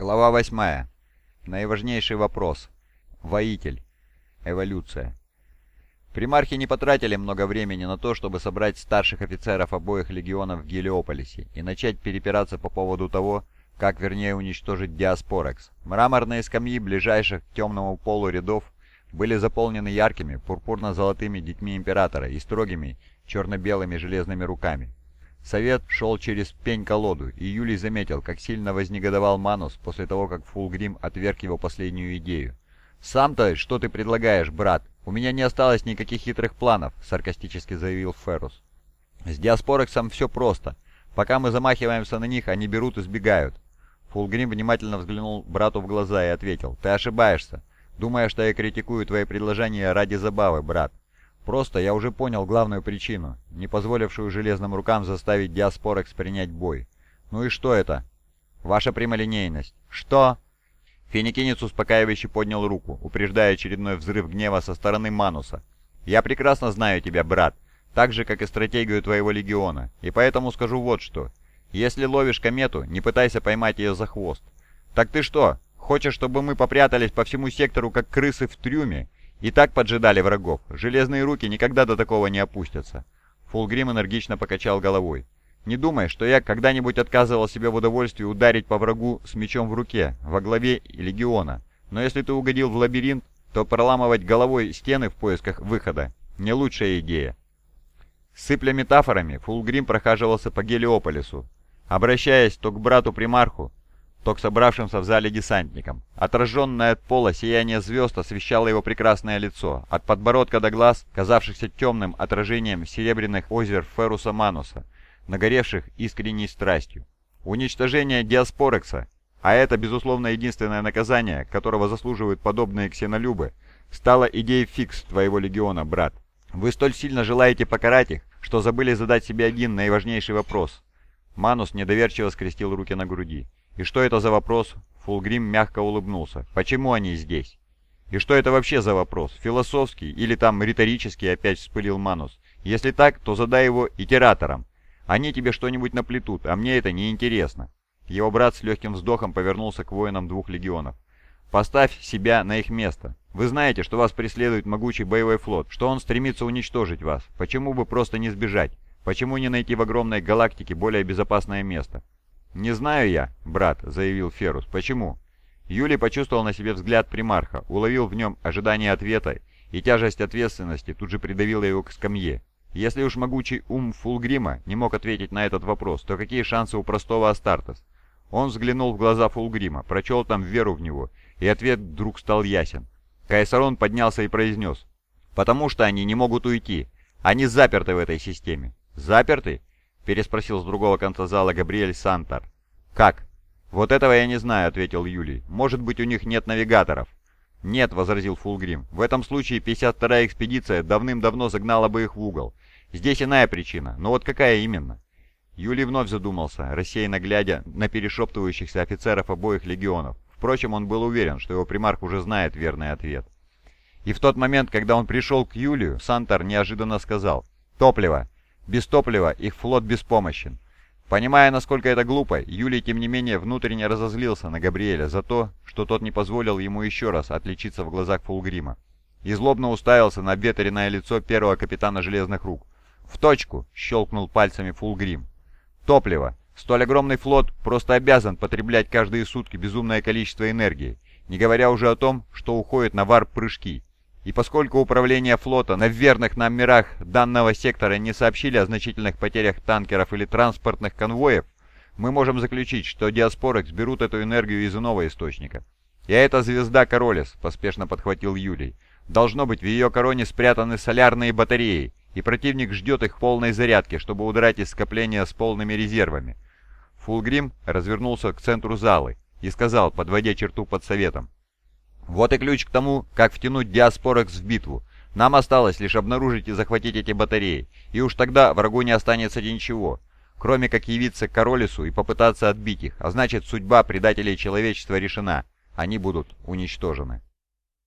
Глава 8. Наиважнейший вопрос. Воитель. Эволюция. Примархи не потратили много времени на то, чтобы собрать старших офицеров обоих легионов в Гелиополисе и начать перепираться по поводу того, как вернее уничтожить Диаспорекс. Мраморные скамьи ближайших к темному полу рядов были заполнены яркими, пурпурно-золотыми детьми Императора и строгими, черно-белыми железными руками. Совет шел через пень-колоду, и Юлий заметил, как сильно вознегодовал Манус после того, как Фулгрим отверг его последнюю идею. «Сам-то что ты предлагаешь, брат? У меня не осталось никаких хитрых планов», — саркастически заявил Феррус. «С Диаспорексом все просто. Пока мы замахиваемся на них, они берут и сбегают». Фулгрим внимательно взглянул брату в глаза и ответил, «Ты ошибаешься. Думая, что я критикую твои предложения ради забавы, брат. Просто я уже понял главную причину, не позволившую железным рукам заставить Диаспорекс принять бой. Ну и что это? Ваша прямолинейность. Что? Финикинец успокаивающе поднял руку, упреждая очередной взрыв гнева со стороны Мануса. «Я прекрасно знаю тебя, брат, так же, как и стратегию твоего легиона, и поэтому скажу вот что. Если ловишь комету, не пытайся поймать ее за хвост. Так ты что, хочешь, чтобы мы попрятались по всему сектору, как крысы в трюме, и так поджидали врагов. Железные руки никогда до такого не опустятся. Фулгрим энергично покачал головой. «Не думай, что я когда-нибудь отказывал себе в удовольствии ударить по врагу с мечом в руке, во главе легиона. Но если ты угодил в лабиринт, то проламывать головой стены в поисках выхода – не лучшая идея». Сыпля метафорами, Фулгрим прохаживался по Гелиополису, обращаясь то к брату-примарху, то к собравшимся в зале десантникам. Отраженное от пола сияние звезд освещало его прекрасное лицо, от подбородка до глаз, казавшихся темным отражением серебряных озер Феруса Мануса, нагоревших искренней страстью. Уничтожение Диаспорекса, а это, безусловно, единственное наказание, которого заслуживают подобные ксенолюбы, стало идеей фикс твоего легиона, брат. Вы столь сильно желаете покарать их, что забыли задать себе один наиважнейший вопрос. Манус недоверчиво скрестил руки на груди. «И что это за вопрос?» Фулгрим мягко улыбнулся. «Почему они здесь?» «И что это вообще за вопрос? Философский или там риторический?» Опять вспылил Манус. «Если так, то задай его итераторам. Они тебе что-нибудь наплетут, а мне это не интересно. Его брат с легким вздохом повернулся к воинам двух легионов. «Поставь себя на их место. Вы знаете, что вас преследует могучий боевой флот, что он стремится уничтожить вас. Почему бы просто не сбежать? Почему не найти в огромной галактике более безопасное место? «Не знаю я, брат», — заявил Ферус. «Почему?» Юлий почувствовал на себе взгляд примарха, уловил в нем ожидание ответа, и тяжесть ответственности тут же придавила его к скамье. Если уж могучий ум Фулгрима не мог ответить на этот вопрос, то какие шансы у простого Астартес? Он взглянул в глаза Фулгрима, прочел там веру в него, и ответ вдруг стал ясен. Кайсарон поднялся и произнес. «Потому что они не могут уйти. Они заперты в этой системе». «Заперты?» — переспросил с другого конца зала Габриэль Сантар. «Как?» «Вот этого я не знаю», — ответил Юлий. «Может быть, у них нет навигаторов?» «Нет», — возразил Фулгрим. «В этом случае 52-я экспедиция давным-давно загнала бы их в угол. Здесь иная причина. Но вот какая именно?» Юлий вновь задумался, рассеянно глядя на перешептывающихся офицеров обоих легионов. Впрочем, он был уверен, что его примарх уже знает верный ответ. И в тот момент, когда он пришел к Юлию, Сантар неожиданно сказал «Топливо! Без топлива их флот беспомощен. Понимая, насколько это глупо, Юлий, тем не менее, внутренне разозлился на Габриэля за то, что тот не позволил ему еще раз отличиться в глазах Фулгрима. И злобно уставился на обветренное лицо первого капитана Железных Рук. «В точку!» — щелкнул пальцами Фулгрим. «Топливо! Столь огромный флот просто обязан потреблять каждые сутки безумное количество энергии, не говоря уже о том, что уходит на варп-прыжки. И поскольку управление флота на верных нам мирах данного сектора не сообщили о значительных потерях танкеров или транспортных конвоев, мы можем заключить, что Диаспорекс берут эту энергию из иного источника. «И эта звезда Королес», — поспешно подхватил Юлий. «Должно быть, в ее короне спрятаны солярные батареи, и противник ждет их полной зарядки, чтобы удрать из скопления с полными резервами». Фулгрим развернулся к центру залы и сказал, подводя черту под советом. Вот и ключ к тому, как втянуть Диаспорекс в битву. Нам осталось лишь обнаружить и захватить эти батареи, и уж тогда врагу не останется ничего, кроме как явиться к Королесу и попытаться отбить их, а значит судьба предателей человечества решена, они будут уничтожены.